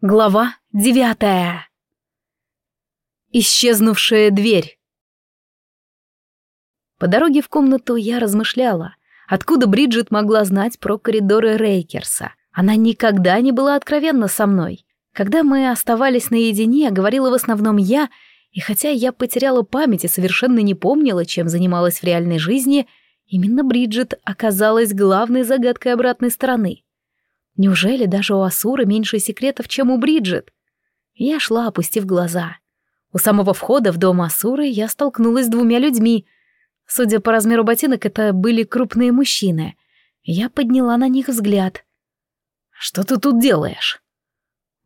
Глава девятая. Исчезнувшая дверь. По дороге в комнату я размышляла, откуда Бриджит могла знать про коридоры Рейкерса. Она никогда не была откровенна со мной. Когда мы оставались наедине, говорила в основном я, и хотя я потеряла память и совершенно не помнила, чем занималась в реальной жизни, именно Бриджит оказалась главной загадкой обратной стороны — Неужели даже у Асуры меньше секретов, чем у Бриджит? Я шла, опустив глаза. У самого входа в дом Асуры я столкнулась с двумя людьми. Судя по размеру ботинок, это были крупные мужчины. Я подняла на них взгляд. «Что ты тут делаешь?»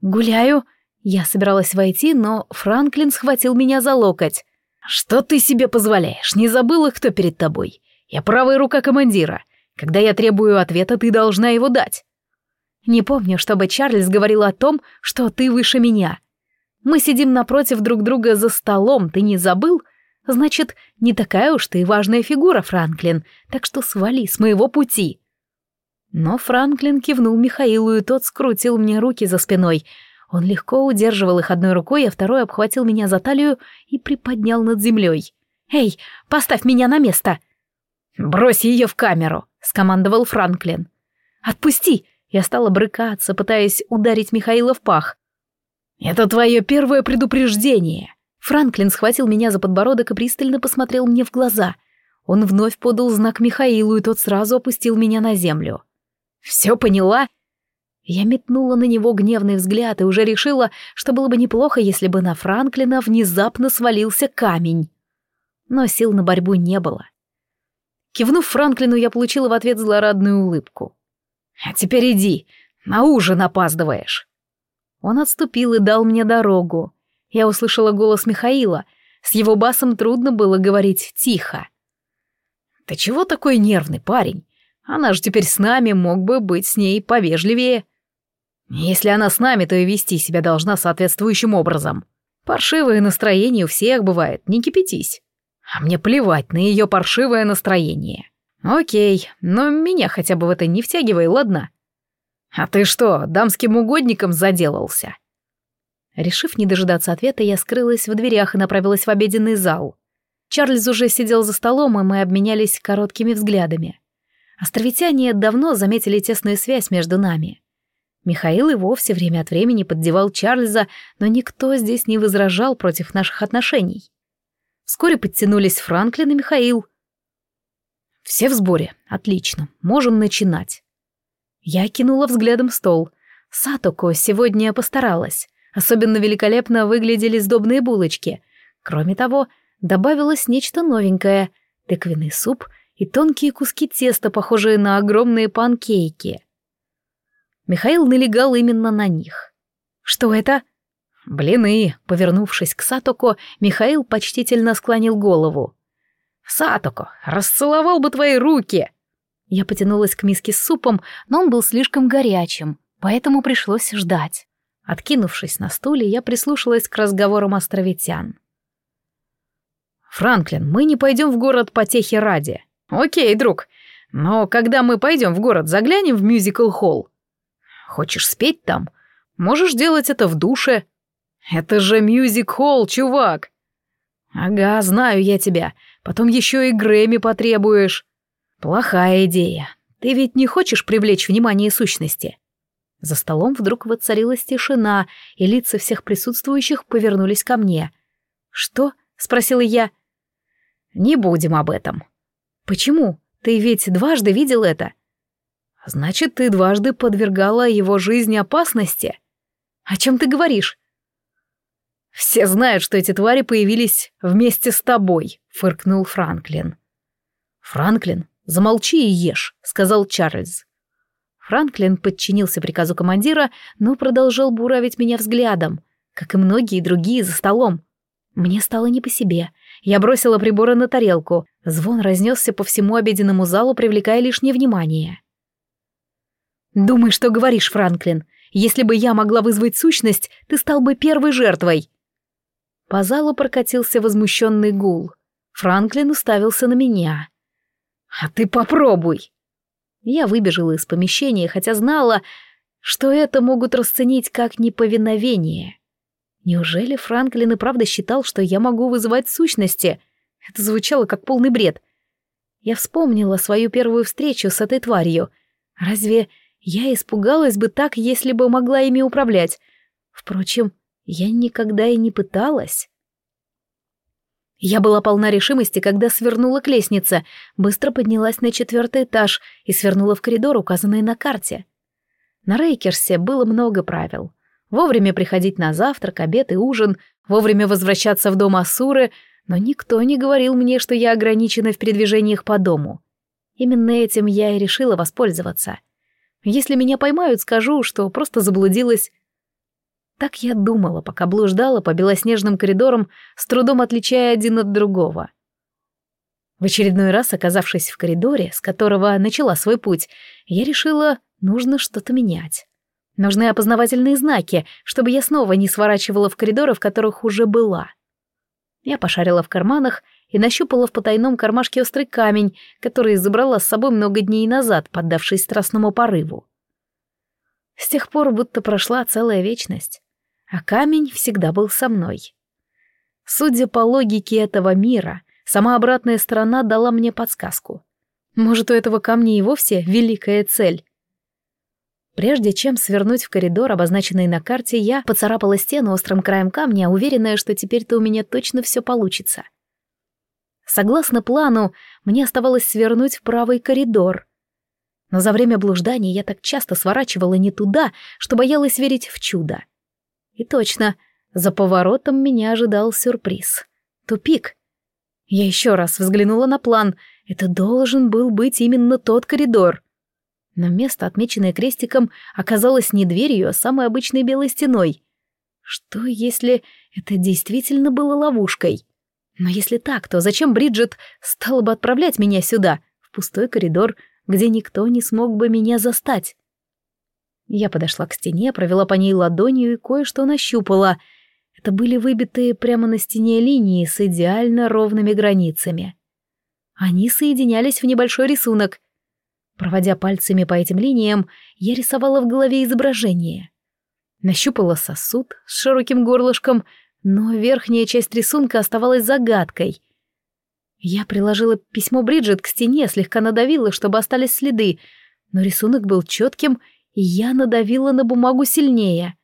«Гуляю». Я собиралась войти, но Франклин схватил меня за локоть. «Что ты себе позволяешь? Не забыла, кто перед тобой? Я правая рука командира. Когда я требую ответа, ты должна его дать». Не помню, чтобы Чарльз говорил о том, что ты выше меня. Мы сидим напротив друг друга за столом, ты не забыл? Значит, не такая уж ты важная фигура, Франклин, так что свали с моего пути». Но Франклин кивнул Михаилу, и тот скрутил мне руки за спиной. Он легко удерживал их одной рукой, а второй обхватил меня за талию и приподнял над землей. «Эй, поставь меня на место!» «Брось ее в камеру!» — скомандовал Франклин. «Отпусти! Я стала брыкаться, пытаясь ударить Михаила в пах. «Это твое первое предупреждение!» Франклин схватил меня за подбородок и пристально посмотрел мне в глаза. Он вновь подал знак Михаилу, и тот сразу опустил меня на землю. «Все поняла?» Я метнула на него гневный взгляд и уже решила, что было бы неплохо, если бы на Франклина внезапно свалился камень. Но сил на борьбу не было. Кивнув Франклину, я получила в ответ злорадную улыбку. «А теперь иди, на ужин опаздываешь». Он отступил и дал мне дорогу. Я услышала голос Михаила. С его басом трудно было говорить тихо. «Ты чего такой нервный, парень? Она же теперь с нами, мог бы быть с ней повежливее». «Если она с нами, то и вести себя должна соответствующим образом. Паршивое настроение у всех бывает, не кипятись. А мне плевать на ее паршивое настроение. «Окей, но меня хотя бы в это не втягивай, ладно?» «А ты что, дамским угодником заделался?» Решив не дожидаться ответа, я скрылась в дверях и направилась в обеденный зал. Чарльз уже сидел за столом, и мы обменялись короткими взглядами. Островитяне давно заметили тесную связь между нами. Михаил и вовсе время от времени поддевал Чарльза, но никто здесь не возражал против наших отношений. Вскоре подтянулись Франклин и Михаил — все в сборе. Отлично. Можем начинать. Я кинула взглядом стол. Сатоко сегодня постаралась. Особенно великолепно выглядели сдобные булочки. Кроме того, добавилось нечто новенькое. Тыквенный суп и тонкие куски теста, похожие на огромные панкейки. Михаил налегал именно на них. «Что это?» «Блины», — повернувшись к Сатоко, Михаил почтительно склонил голову. Сатоко, расцеловал бы твои руки!» Я потянулась к миске с супом, но он был слишком горячим, поэтому пришлось ждать. Откинувшись на стуле, я прислушалась к разговорам островитян. «Франклин, мы не пойдем в город потехи ради». «Окей, друг, но когда мы пойдем в город, заглянем в мюзикл-холл. Хочешь спеть там? Можешь делать это в душе. Это же мюзик-холл, чувак!» «Ага, знаю я тебя. Потом еще и Грэмми потребуешь. Плохая идея. Ты ведь не хочешь привлечь внимание сущности?» За столом вдруг воцарилась тишина, и лица всех присутствующих повернулись ко мне. «Что?» — спросила я. «Не будем об этом». «Почему? Ты ведь дважды видел это?» «Значит, ты дважды подвергала его жизни опасности?» «О чем ты говоришь?» «Все знают, что эти твари появились вместе с тобой», — фыркнул Франклин. «Франклин, замолчи и ешь», — сказал Чарльз. Франклин подчинился приказу командира, но продолжал буравить меня взглядом, как и многие другие за столом. Мне стало не по себе. Я бросила приборы на тарелку. Звон разнесся по всему обеденному залу, привлекая лишнее внимание. «Думай, что говоришь, Франклин. Если бы я могла вызвать сущность, ты стал бы первой жертвой», по залу прокатился возмущенный гул. Франклин уставился на меня. «А ты попробуй!» Я выбежала из помещения, хотя знала, что это могут расценить как неповиновение. Неужели Франклин и правда считал, что я могу вызывать сущности? Это звучало как полный бред. Я вспомнила свою первую встречу с этой тварью. Разве я испугалась бы так, если бы могла ими управлять? Впрочем, я никогда и не пыталась. Я была полна решимости, когда свернула к лестнице, быстро поднялась на четвертый этаж и свернула в коридор, указанный на карте. На Рейкерсе было много правил. Вовремя приходить на завтрак, обед и ужин, вовремя возвращаться в дом Асуры, но никто не говорил мне, что я ограничена в передвижениях по дому. Именно этим я и решила воспользоваться. Если меня поймают, скажу, что просто заблудилась так я думала, пока блуждала по белоснежным коридорам, с трудом отличая один от другого. В очередной раз, оказавшись в коридоре, с которого начала свой путь, я решила, нужно что-то менять. Нужны опознавательные знаки, чтобы я снова не сворачивала в коридоры, в которых уже была. Я пошарила в карманах и нащупала в потайном кармашке острый камень, который забрала с собой много дней назад, поддавшись страстному порыву. С тех пор будто прошла целая вечность а камень всегда был со мной. Судя по логике этого мира, сама обратная сторона дала мне подсказку. Может, у этого камня и вовсе великая цель. Прежде чем свернуть в коридор, обозначенный на карте, я поцарапала стену острым краем камня, уверенная, что теперь-то у меня точно все получится. Согласно плану, мне оставалось свернуть в правый коридор. Но за время блуждания я так часто сворачивала не туда, что боялась верить в чудо. И точно, за поворотом меня ожидал сюрприз. Тупик. Я еще раз взглянула на план. Это должен был быть именно тот коридор. Но место, отмеченное крестиком, оказалось не дверью, а самой обычной белой стеной. Что, если это действительно было ловушкой? Но если так, то зачем Бриджит стала бы отправлять меня сюда, в пустой коридор, где никто не смог бы меня застать? Я подошла к стене, провела по ней ладонью и кое-что нащупала. Это были выбитые прямо на стене линии с идеально ровными границами. Они соединялись в небольшой рисунок. Проводя пальцами по этим линиям, я рисовала в голове изображение. Нащупала сосуд с широким горлышком, но верхняя часть рисунка оставалась загадкой. Я приложила письмо Бриджит к стене, слегка надавила, чтобы остались следы, но рисунок был четким и я надавила на бумагу сильнее.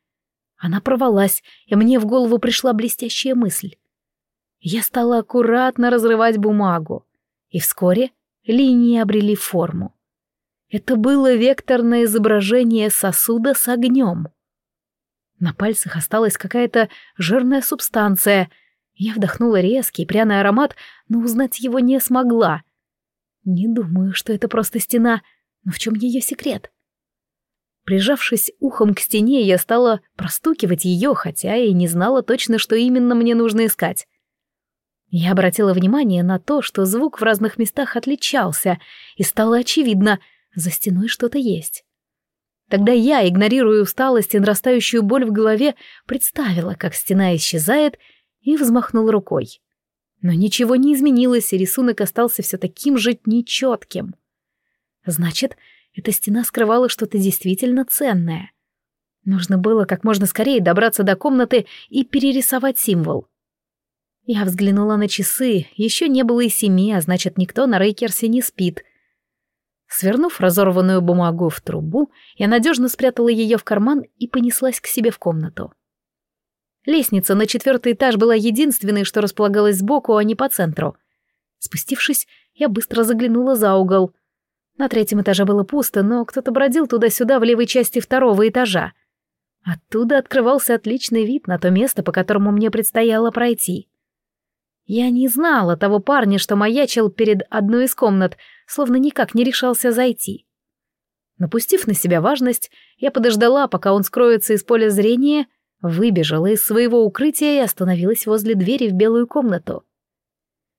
Она порвалась, и мне в голову пришла блестящая мысль. Я стала аккуратно разрывать бумагу, и вскоре линии обрели форму. Это было векторное изображение сосуда с огнем. На пальцах осталась какая-то жирная субстанция. Я вдохнула резкий пряный аромат, но узнать его не смогла. Не думаю, что это просто стена, но в чем ее секрет? Прижавшись ухом к стене, я стала простукивать ее, хотя и не знала точно, что именно мне нужно искать. Я обратила внимание на то, что звук в разных местах отличался, и стало очевидно, за стеной что-то есть. Тогда я, игнорируя усталость и нарастающую боль в голове, представила, как стена исчезает, и взмахнула рукой. Но ничего не изменилось, и рисунок остался все таким же нечетким. Значит, эта стена скрывала что-то действительно ценное. Нужно было как можно скорее добраться до комнаты и перерисовать символ. Я взглянула на часы, еще не было и семи, а значит, никто на Рейкерсе не спит. Свернув разорванную бумагу в трубу, я надежно спрятала ее в карман и понеслась к себе в комнату. Лестница на четвертый этаж была единственной, что располагалась сбоку, а не по центру. Спустившись, я быстро заглянула за угол. На третьем этаже было пусто, но кто-то бродил туда-сюда в левой части второго этажа. Оттуда открывался отличный вид на то место, по которому мне предстояло пройти. Я не знала того парня, что маячил перед одной из комнат, словно никак не решался зайти. Напустив на себя важность, я подождала, пока он скроется из поля зрения, выбежала из своего укрытия и остановилась возле двери в белую комнату.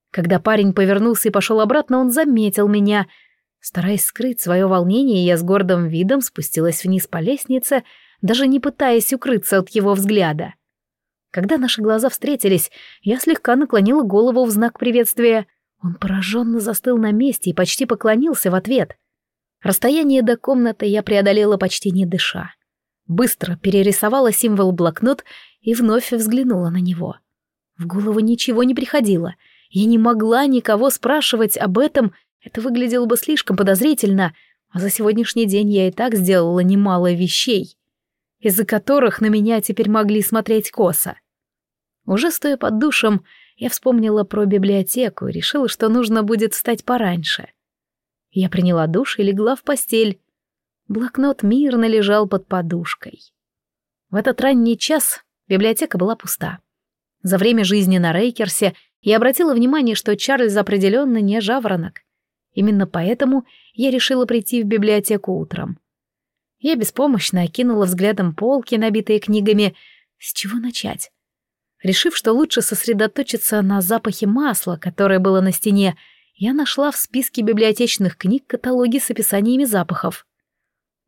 Когда парень повернулся и пошел обратно, он заметил меня — Стараясь скрыть свое волнение, я с гордым видом спустилась вниз по лестнице, даже не пытаясь укрыться от его взгляда. Когда наши глаза встретились, я слегка наклонила голову в знак приветствия. Он пораженно застыл на месте и почти поклонился в ответ. Расстояние до комнаты я преодолела почти не дыша. Быстро перерисовала символ блокнот и вновь взглянула на него. В голову ничего не приходило. Я не могла никого спрашивать об этом, это выглядело бы слишком подозрительно, а за сегодняшний день я и так сделала немало вещей, из-за которых на меня теперь могли смотреть косо. Уже стоя под душем, я вспомнила про библиотеку и решила, что нужно будет встать пораньше. Я приняла душ и легла в постель. Блокнот мирно лежал под подушкой. В этот ранний час библиотека была пуста. За время жизни на Рейкерсе я обратила внимание, что Чарльз определенно не жаворонок. Именно поэтому я решила прийти в библиотеку утром. Я беспомощно окинула взглядом полки, набитые книгами. С чего начать? Решив, что лучше сосредоточиться на запахе масла, которое было на стене, я нашла в списке библиотечных книг каталоги с описаниями запахов.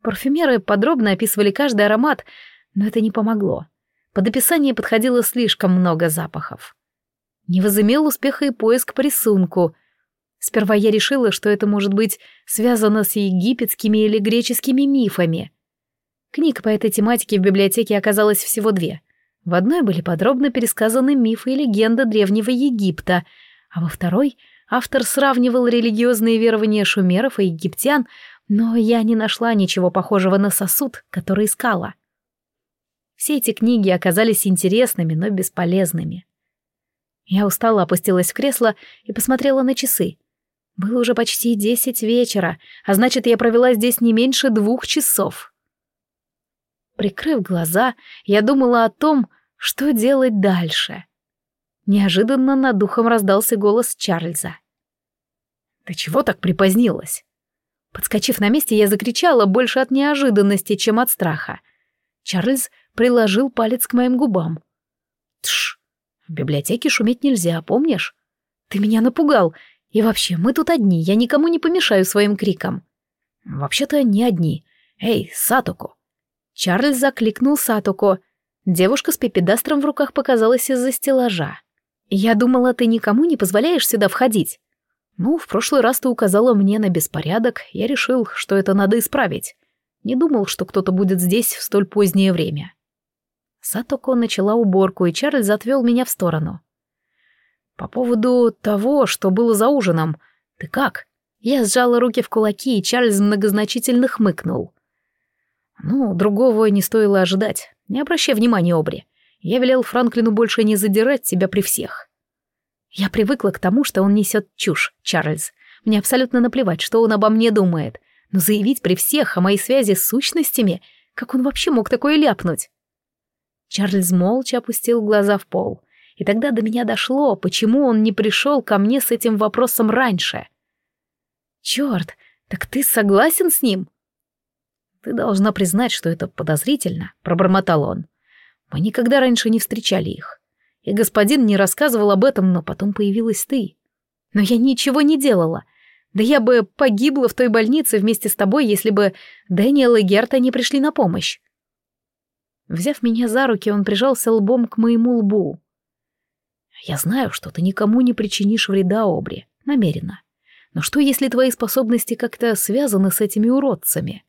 Парфюмеры подробно описывали каждый аромат, но это не помогло. Под описание подходило слишком много запахов. Не возымел успеха и поиск по рисунку. Сперва я решила, что это может быть связано с египетскими или греческими мифами. Книг по этой тематике в библиотеке оказалось всего две. В одной были подробно пересказаны мифы и легенды древнего Египта, а во второй автор сравнивал религиозные верования шумеров и египтян, но я не нашла ничего похожего на сосуд, который искала. Все эти книги оказались интересными, но бесполезными. Я устало опустилась в кресло и посмотрела на часы. Было уже почти десять вечера, а значит, я провела здесь не меньше двух часов. Прикрыв глаза, я думала о том, что делать дальше. Неожиданно над духом раздался голос Чарльза. «Ты чего так припозднилась?» Подскочив на месте, я закричала больше от неожиданности, чем от страха. Чарльз приложил палец к моим губам. «Тш, в библиотеке шуметь нельзя, помнишь? Ты меня напугал. И вообще, мы тут одни, я никому не помешаю своим криком. Вообще-то не одни. Эй, Сатоку. Чарльз закликнул Сатоку. Девушка с пепедастром в руках показалась из-за стеллажа. Я думала, ты никому не позволяешь сюда входить. Ну, в прошлый раз ты указала мне на беспорядок, я решил, что это надо исправить. Не думал, что кто-то будет здесь в столь позднее время. Сатоко начала уборку, и Чарльз отвел меня в сторону. «По поводу того, что было за ужином, ты как?» Я сжала руки в кулаки, и Чарльз многозначительно хмыкнул. «Ну, другого не стоило ожидать. Не обращай внимания, Обри. Я велел Франклину больше не задирать тебя при всех». Я привыкла к тому, что он несет чушь, Чарльз. Мне абсолютно наплевать, что он обо мне думает. Но заявить при всех о моей связи с сущностями, как он вообще мог такое ляпнуть? Чарльз молча опустил глаза в пол. И тогда до меня дошло, почему он не пришел ко мне с этим вопросом раньше. «Черт, так ты согласен с ним?» «Ты должна признать, что это подозрительно», — пробормотал он. «Мы никогда раньше не встречали их. И господин не рассказывал об этом, но потом появилась ты. Но я ничего не делала. Да я бы погибла в той больнице вместе с тобой, если бы Дэниел и Герта не пришли на помощь. Взяв меня за руки, он прижался лбом к моему лбу. «Я знаю, что ты никому не причинишь вреда, Обри, намеренно. Но что, если твои способности как-то связаны с этими уродцами?»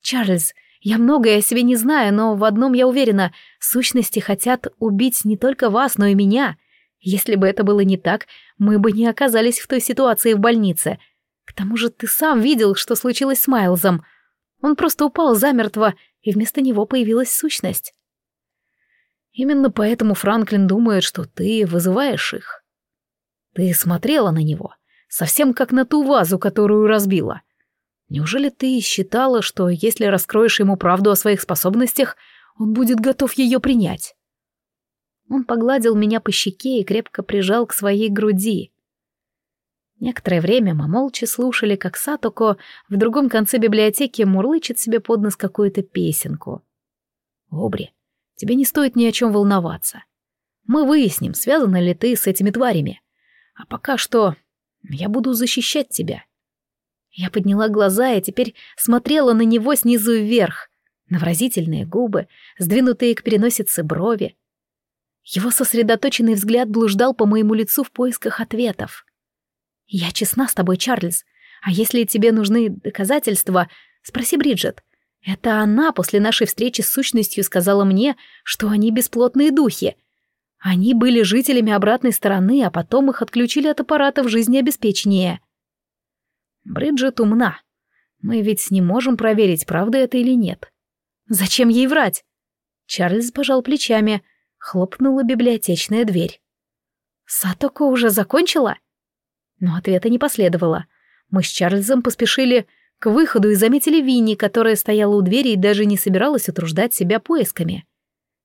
«Чарльз, я многое о себе не знаю, но в одном я уверена, сущности хотят убить не только вас, но и меня. Если бы это было не так, мы бы не оказались в той ситуации в больнице. К тому же ты сам видел, что случилось с Майлзом. Он просто упал замертво, и вместо него появилась сущность. Именно поэтому Франклин думает, что ты вызываешь их. Ты смотрела на него, совсем как на ту вазу, которую разбила. Неужели ты считала, что если раскроешь ему правду о своих способностях, он будет готов ее принять? Он погладил меня по щеке и крепко прижал к своей груди. Некоторое время мы молча слушали, как Сатоко в другом конце библиотеки мурлычет себе под нос какую-то песенку. «Обри, тебе не стоит ни о чем волноваться. Мы выясним, связана ли ты с этими тварями. А пока что я буду защищать тебя». Я подняла глаза и теперь смотрела на него снизу вверх, на выразительные губы, сдвинутые к переносице брови. Его сосредоточенный взгляд блуждал по моему лицу в поисках ответов. «Я честна с тобой, Чарльз. А если тебе нужны доказательства, спроси Бриджит. Это она после нашей встречи с сущностью сказала мне, что они бесплотные духи. Они были жителями обратной стороны, а потом их отключили от аппаратов жизнеобеспечения. Бриджит умна. Мы ведь не можем проверить, правда это или нет. Зачем ей врать? Чарльз пожал плечами. Хлопнула библиотечная дверь. Сатоко уже закончила? Но ответа не последовало. Мы с Чарльзом поспешили к выходу и заметили Винни, которая стояла у двери и даже не собиралась утруждать себя поисками.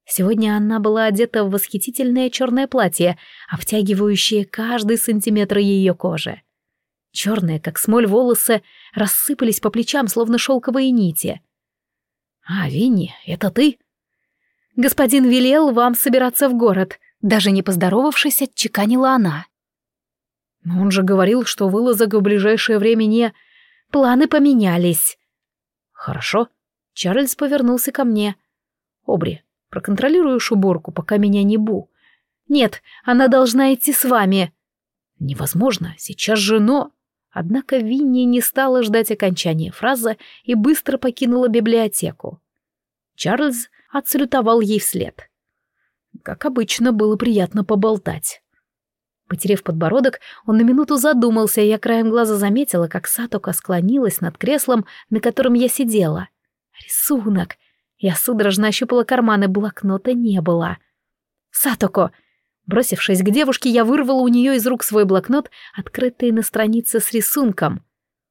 Сегодня она была одета в восхитительное черное платье, обтягивающее каждый сантиметр ее кожи. Черные, как смоль, волосы рассыпались по плечам, словно шелковые нити. «А, Винни, это ты?» «Господин велел вам собираться в город», даже не поздоровавшись, отчеканила она. «Но он же говорил, что вылазок в ближайшее время не...» Планы поменялись. Хорошо. Чарльз повернулся ко мне. Обри, проконтролируешь уборку, пока меня не бу. Нет, она должна идти с вами. Невозможно, сейчас же но... Однако Винни не стала ждать окончания фразы и быстро покинула библиотеку. Чарльз отсалютовал ей вслед. Как обычно, было приятно поболтать. Потерев подбородок, он на минуту задумался, и я краем глаза заметила, как Сатока склонилась над креслом, на котором я сидела. Рисунок. Я судорожно ощупала карманы, блокнота не было. «Сатоко!» Бросившись к девушке, я вырвала у нее из рук свой блокнот, открытый на странице с рисунком.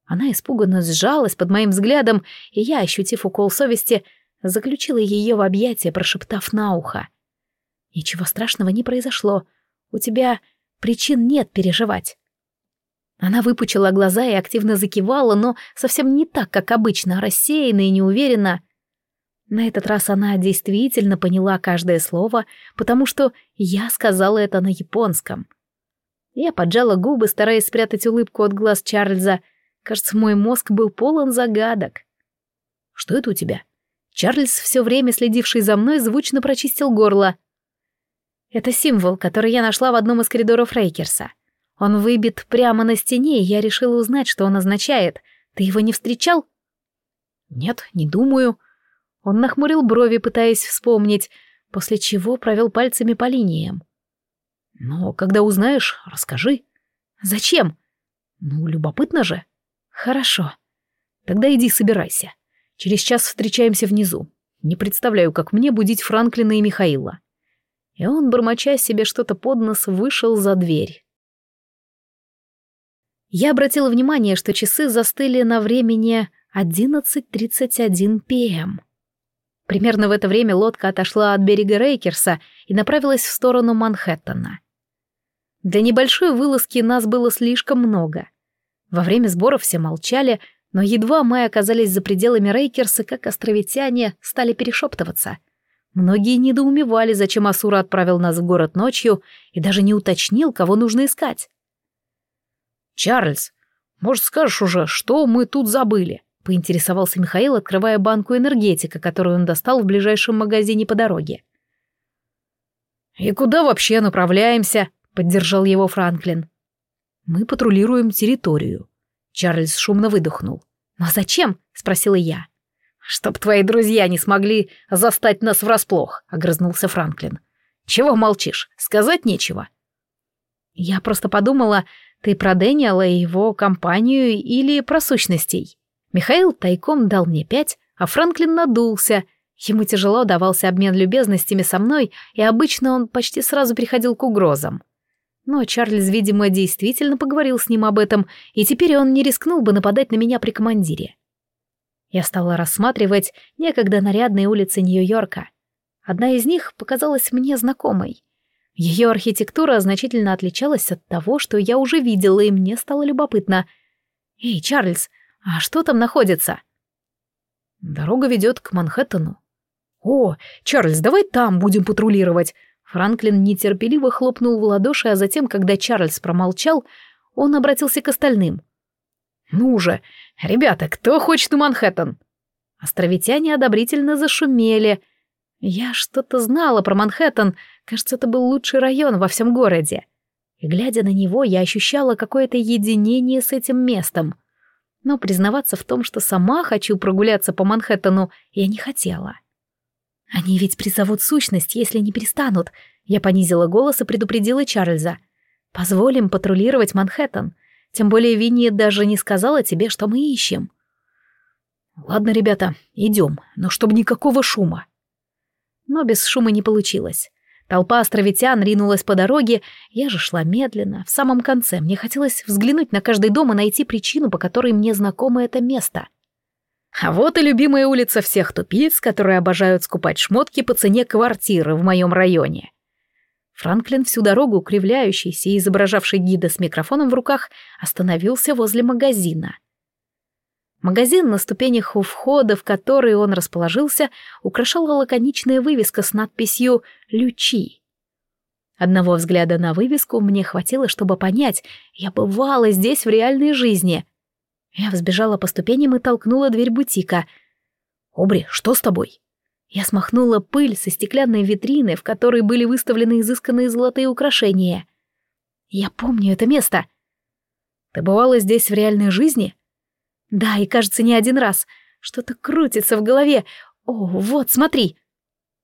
Она испуганно сжалась под моим взглядом, и я, ощутив укол совести, заключила ее в объятия, прошептав на ухо. «Ничего страшного не произошло. У тебя Причин нет переживать. Она выпучила глаза и активно закивала, но совсем не так, как обычно, рассеянно и неуверенно. На этот раз она действительно поняла каждое слово, потому что я сказала это на японском. Я поджала губы, стараясь спрятать улыбку от глаз Чарльза. Кажется, мой мозг был полон загадок. «Что это у тебя?» Чарльз, все время следивший за мной, звучно прочистил горло — это символ, который я нашла в одном из коридоров Рейкерса. Он выбит прямо на стене, и я решила узнать, что он означает. Ты его не встречал? Нет, не думаю. Он нахмурил брови, пытаясь вспомнить, после чего провел пальцами по линиям. Но когда узнаешь, расскажи. Зачем? Ну, любопытно же. Хорошо. Тогда иди собирайся. Через час встречаемся внизу. Не представляю, как мне будить Франклина и Михаила и он, бормоча себе что-то под нос, вышел за дверь. Я обратила внимание, что часы застыли на времени 11.31 п.м. Примерно в это время лодка отошла от берега Рейкерса и направилась в сторону Манхэттена. Для небольшой вылазки нас было слишком много. Во время сборов все молчали, но едва мы оказались за пределами Рейкерса, как островитяне стали перешептываться — Многие недоумевали, зачем Асура отправил нас в город ночью и даже не уточнил, кого нужно искать. «Чарльз, может, скажешь уже, что мы тут забыли?» — поинтересовался Михаил, открывая банку энергетика, которую он достал в ближайшем магазине по дороге. «И куда вообще направляемся?» — поддержал его Франклин. «Мы патрулируем территорию». Чарльз шумно выдохнул. «Но зачем?» — спросила я. «Чтоб твои друзья не смогли застать нас врасплох», — огрызнулся Франклин. «Чего молчишь? Сказать нечего». «Я просто подумала, ты про Дэниела и его компанию или про сущностей». Михаил тайком дал мне пять, а Франклин надулся. Ему тяжело давался обмен любезностями со мной, и обычно он почти сразу приходил к угрозам. Но Чарльз, видимо, действительно поговорил с ним об этом, и теперь он не рискнул бы нападать на меня при командире. Я стала рассматривать некогда нарядные улицы Нью-Йорка. Одна из них показалась мне знакомой. Ее архитектура значительно отличалась от того, что я уже видела, и мне стало любопытно. «Эй, Чарльз, а что там находится?» «Дорога ведет к Манхэттену». «О, Чарльз, давай там будем патрулировать!» Франклин нетерпеливо хлопнул в ладоши, а затем, когда Чарльз промолчал, он обратился к остальным. «Ну же, ребята, кто хочет на Манхэттен?» Островитяне одобрительно зашумели. Я что-то знала про Манхэттен, кажется, это был лучший район во всем городе. И глядя на него, я ощущала какое-то единение с этим местом. Но признаваться в том, что сама хочу прогуляться по Манхэттену, я не хотела. Они ведь призовут сущность, если не перестанут. Я понизила голос и предупредила Чарльза. Позволим патрулировать Манхэттен. Тем более Винни даже не сказала тебе, что мы ищем. Ладно, ребята, идем, но чтобы никакого шума. Но без шума не получилось. Толпа островитян ринулась по дороге, я же шла медленно, в самом конце. Мне хотелось взглянуть на каждый дом и найти причину, по которой мне знакомо это место. А вот и любимая улица всех тупиц, которые обожают скупать шмотки по цене квартиры в моем районе. Франклин всю дорогу, кривляющийся и изображавший гида с микрофоном в руках, остановился возле магазина — Магазин на ступенях у входа, в который он расположился, украшала лаконичная вывеска с надписью «Лючи». Одного взгляда на вывеску мне хватило, чтобы понять, я бывала здесь в реальной жизни. Я взбежала по ступеням и толкнула дверь бутика. «Обри, что с тобой?» Я смахнула пыль со стеклянной витрины, в которой были выставлены изысканные золотые украшения. «Я помню это место». «Ты бывала здесь в реальной жизни?» Да, и кажется, не один раз. Что-то крутится в голове. О, вот, смотри.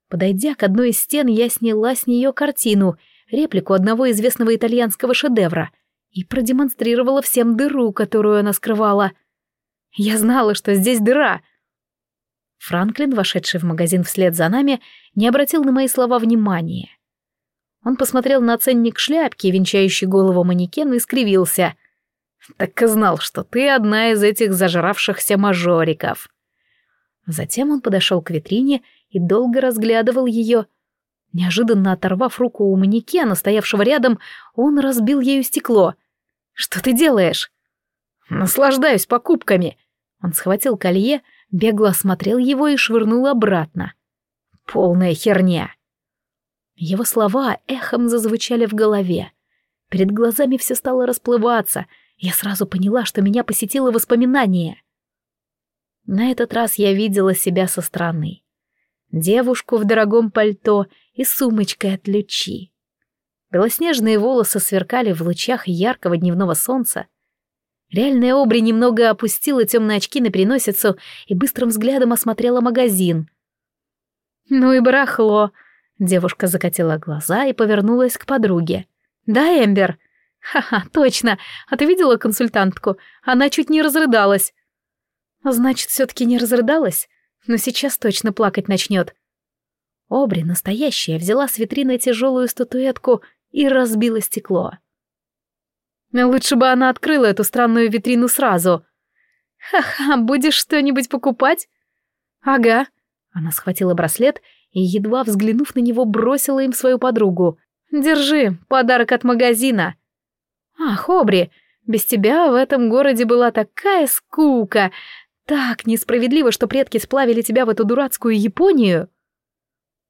Подойдя к одной из стен, я сняла с нее картину, реплику одного известного итальянского шедевра, и продемонстрировала всем дыру, которую она скрывала. Я знала, что здесь дыра. Франклин, вошедший в магазин вслед за нами, не обратил на мои слова внимания. Он посмотрел на ценник шляпки, венчающий голову манекена, и скривился — так и знал, что ты одна из этих зажравшихся мажориков. Затем он подошел к витрине и долго разглядывал ее. Неожиданно оторвав руку у манекена, стоявшего рядом, он разбил ею стекло. «Что ты делаешь?» «Наслаждаюсь покупками». Он схватил колье, бегло осмотрел его и швырнул обратно. «Полная херня». Его слова эхом зазвучали в голове. Перед глазами все стало расплываться — я сразу поняла, что меня посетило воспоминание. На этот раз я видела себя со стороны. Девушку в дорогом пальто и сумочкой от лючи. Белоснежные волосы сверкали в лучах яркого дневного солнца. Реальная Обри немного опустила темные очки на переносицу и быстрым взглядом осмотрела магазин. «Ну и барахло!» Девушка закатила глаза и повернулась к подруге. «Да, Эмбер?» «Ха-ха, точно. А ты видела консультантку? Она чуть не разрыдалась». «Значит, все-таки не разрыдалась? Но сейчас точно плакать начнет». Обри, настоящая, взяла с витрины тяжелую статуэтку и разбила стекло. Лучше бы она открыла эту странную витрину сразу. «Ха-ха, будешь что-нибудь покупать?» «Ага». Она схватила браслет и, едва взглянув на него, бросила им свою подругу. «Держи, подарок от магазина». «Ах, Обри, без тебя в этом городе была такая скука! Так несправедливо, что предки сплавили тебя в эту дурацкую Японию!»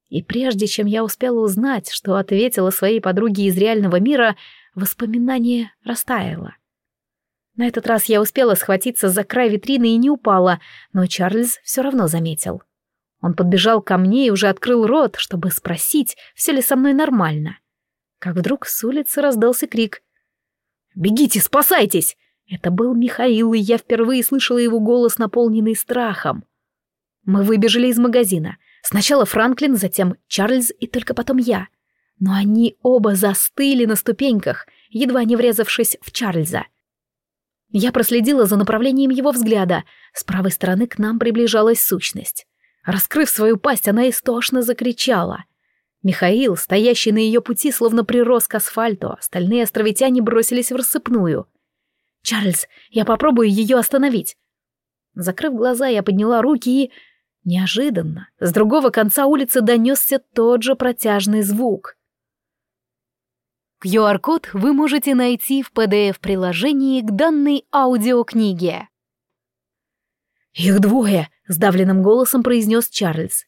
И прежде чем я успела узнать, что ответила своей подруге из реального мира, воспоминание растаяло. На этот раз я успела схватиться за край витрины и не упала, но Чарльз все равно заметил. Он подбежал ко мне и уже открыл рот, чтобы спросить, все ли со мной нормально. Как вдруг с улицы раздался крик. Бегите, спасайтесь!» Это был Михаил, и я впервые слышала его голос, наполненный страхом. Мы выбежали из магазина. Сначала Франклин, затем Чарльз и только потом я. Но они оба застыли на ступеньках, едва не врезавшись в Чарльза. Я проследила за направлением его взгляда. С правой стороны к нам приближалась сущность. Раскрыв свою пасть, она истошно закричала — Михаил, стоящий на ее пути, словно прирос к асфальту, остальные островитяне бросились в рассыпную. «Чарльз, я попробую ее остановить». Закрыв глаза, я подняла руки и... Неожиданно, с другого конца улицы донесся тот же протяжный звук. QR-код вы можете найти в PDF-приложении к данной аудиокниге. «Их двое!» — сдавленным голосом произнес Чарльз.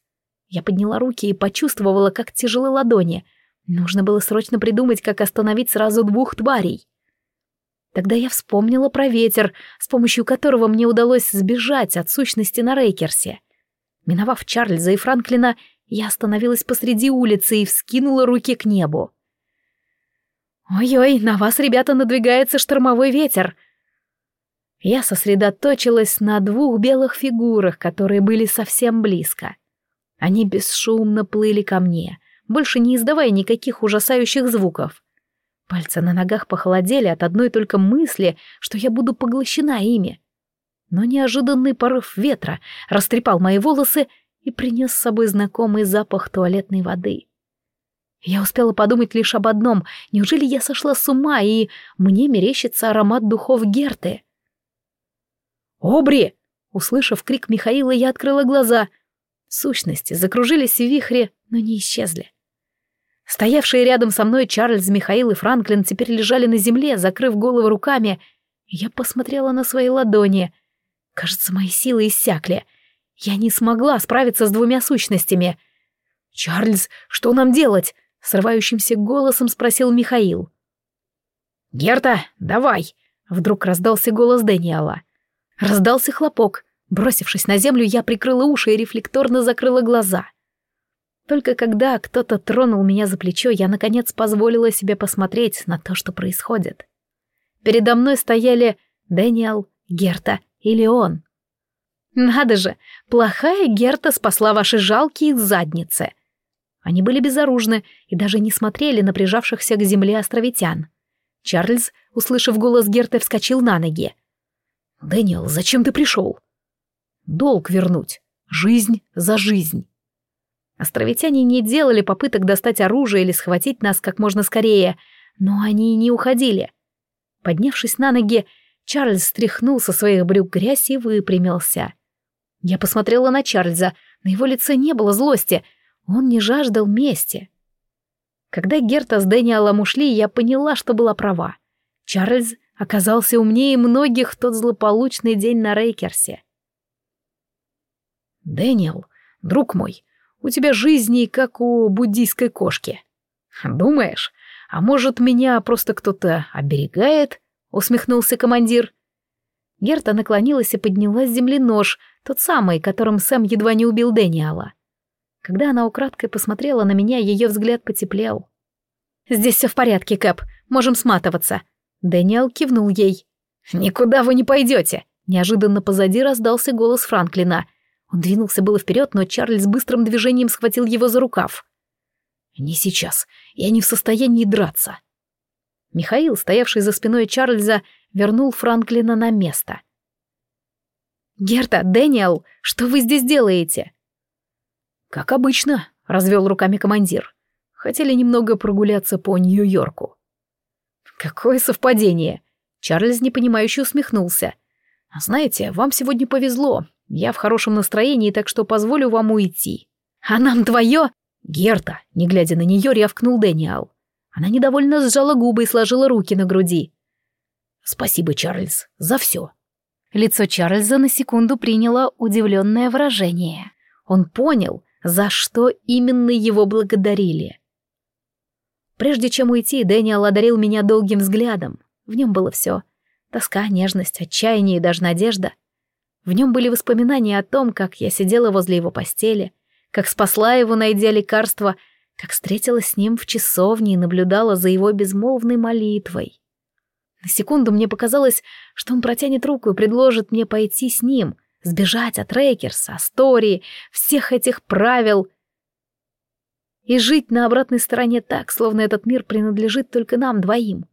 Я подняла руки и почувствовала, как тяжелы ладони. Нужно было срочно придумать, как остановить сразу двух тварей. Тогда я вспомнила про ветер, с помощью которого мне удалось сбежать от сущности на Рейкерсе. Миновав Чарльза и Франклина, я остановилась посреди улицы и вскинула руки к небу. «Ой-ой, на вас, ребята, надвигается штормовой ветер!» Я сосредоточилась на двух белых фигурах, которые были совсем близко. Они бесшумно плыли ко мне, больше не издавая никаких ужасающих звуков. Пальцы на ногах похолодели от одной только мысли, что я буду поглощена ими. Но неожиданный порыв ветра растрепал мои волосы и принес с собой знакомый запах туалетной воды. Я успела подумать лишь об одном. Неужели я сошла с ума, и мне мерещится аромат духов Герты? «Обри!» Услышав крик Михаила, я открыла глаза. Сущности закружились в вихре, но не исчезли. Стоявшие рядом со мной Чарльз, Михаил и Франклин теперь лежали на земле, закрыв головы руками. Я посмотрела на свои ладони. Кажется, мои силы иссякли. Я не смогла справиться с двумя сущностями. «Чарльз, что нам делать?» — срывающимся голосом спросил Михаил. «Герта, давай!» — вдруг раздался голос Дэниела. Раздался хлопок. Бросившись на землю, я прикрыла уши и рефлекторно закрыла глаза. Только когда кто-то тронул меня за плечо, я, наконец, позволила себе посмотреть на то, что происходит. Передо мной стояли Дэниел, Герта и Леон. «Надо же, плохая Герта спасла ваши жалкие задницы!» Они были безоружны и даже не смотрели на прижавшихся к земле островитян. Чарльз, услышав голос Герты, вскочил на ноги. «Дэниел, зачем ты пришел?» «Долг вернуть. Жизнь за жизнь». Островитяне не делали попыток достать оружие или схватить нас как можно скорее, но они и не уходили. Поднявшись на ноги, Чарльз стряхнул со своих брюк грязь и выпрямился. Я посмотрела на Чарльза, на его лице не было злости, он не жаждал мести. Когда Герта с Дэниелом ушли, я поняла, что была права. Чарльз оказался умнее многих в тот злополучный день на Рейкерсе. «Дэниел, друг мой, у тебя жизни как у буддийской кошки. Думаешь, а может, меня просто кто-то оберегает?» — усмехнулся командир. Герта наклонилась и подняла с земли нож, тот самый, которым Сэм едва не убил Дэниела. Когда она украдкой посмотрела на меня, ее взгляд потеплел. «Здесь все в порядке, Кэп, можем сматываться», Дэниел кивнул ей. «Никуда вы не пойдете!» Неожиданно позади раздался голос Франклина. Он двинулся было вперед, но Чарльз быстрым движением схватил его за рукав. «Не сейчас. Я не в состоянии драться». Михаил, стоявший за спиной Чарльза, вернул Франклина на место. «Герта, Дэниел, что вы здесь делаете?» «Как обычно», — развел руками командир. «Хотели немного прогуляться по Нью-Йорку». Какое совпадение! Чарльз непонимающе усмехнулся. Знаете, вам сегодня повезло. Я в хорошем настроении, так что позволю вам уйти. А нам твое? Герта, не глядя на нее, рявкнул Дэниел. Она недовольно сжала губы и сложила руки на груди. Спасибо, Чарльз, за все. Лицо Чарльза на секунду приняло удивленное выражение. Он понял, за что именно его благодарили. Прежде чем уйти, Дэниел одарил меня долгим взглядом. В нем было все. Тоска, нежность, отчаяние и даже надежда. В нем были воспоминания о том, как я сидела возле его постели, как спасла его, найдя лекарство, как встретилась с ним в часовне и наблюдала за его безмолвной молитвой. На секунду мне показалось, что он протянет руку и предложит мне пойти с ним, сбежать от Рейкерса, Стори, всех этих правил — и жить на обратной стороне так, словно этот мир принадлежит только нам двоим.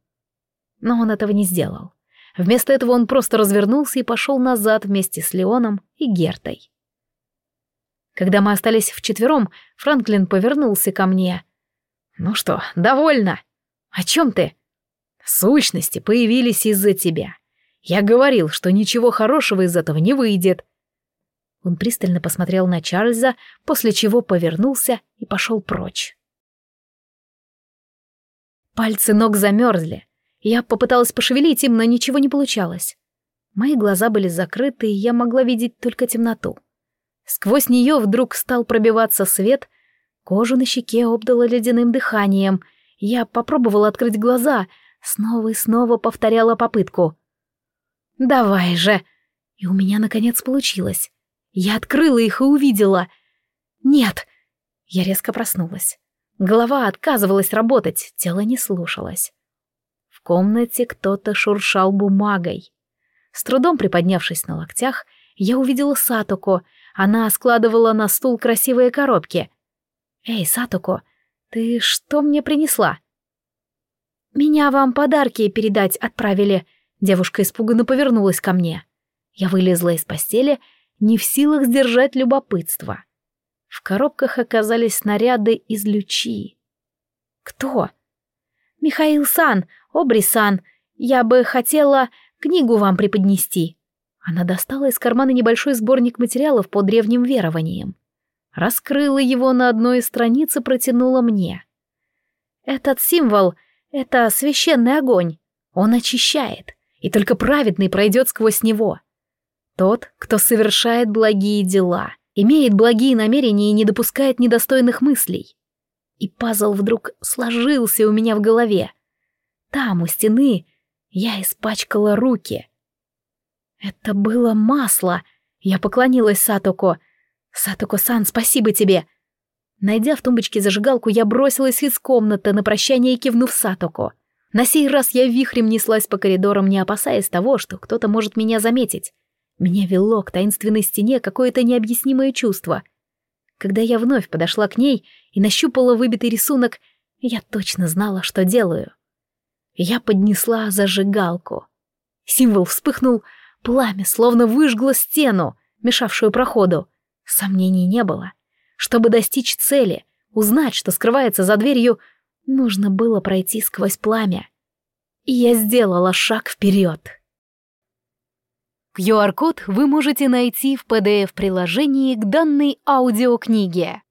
Но он этого не сделал. Вместо этого он просто развернулся и пошел назад вместе с Леоном и Гертой. Когда мы остались вчетвером, Франклин повернулся ко мне. «Ну что, довольно? О чем ты?» «Сущности появились из-за тебя. Я говорил, что ничего хорошего из этого не выйдет. Он пристально посмотрел на Чарльза, после чего повернулся и пошел прочь. Пальцы ног замерзли. Я попыталась пошевелить им, но ничего не получалось. Мои глаза были закрыты, и я могла видеть только темноту. Сквозь нее вдруг стал пробиваться свет, кожу на щеке обдало ледяным дыханием. Я попробовала открыть глаза, снова и снова повторяла попытку. «Давай же!» И у меня, наконец, получилось. Я открыла их и увидела. Нет. Я резко проснулась. Голова отказывалась работать, тело не слушалось. В комнате кто-то шуршал бумагой. С трудом приподнявшись на локтях, я увидела Сатуко. Она складывала на стул красивые коробки. «Эй, Сатуко, ты что мне принесла?» «Меня вам подарки передать отправили», — девушка испуганно повернулась ко мне. Я вылезла из постели, не в силах сдержать любопытство. В коробках оказались снаряды из лючи. «Кто?» «Михаил Сан, Обри Сан, я бы хотела книгу вам преподнести». Она достала из кармана небольшой сборник материалов по древним верованиям. Раскрыла его на одной из страниц и протянула мне. «Этот символ — это священный огонь. Он очищает, и только праведный пройдет сквозь него. Тот, кто совершает благие дела, имеет благие намерения и не допускает недостойных мыслей. И пазл вдруг сложился у меня в голове. Там, у стены, я испачкала руки. Это было масло. Я поклонилась Сатоко. Сатоко-сан, спасибо тебе. Найдя в тумбочке зажигалку, я бросилась из комнаты на прощание, кивнув Сатоко. На сей раз я вихрем неслась по коридорам, не опасаясь того, что кто-то может меня заметить. Меня вело к таинственной стене какое-то необъяснимое чувство. Когда я вновь подошла к ней и нащупала выбитый рисунок, я точно знала, что делаю. Я поднесла зажигалку. Символ вспыхнул, пламя словно выжгло стену, мешавшую проходу. Сомнений не было. Чтобы достичь цели, узнать, что скрывается за дверью, нужно было пройти сквозь пламя. И я сделала шаг вперед. QR-код вы можете найти в PDF-приложении к данной аудиокниге.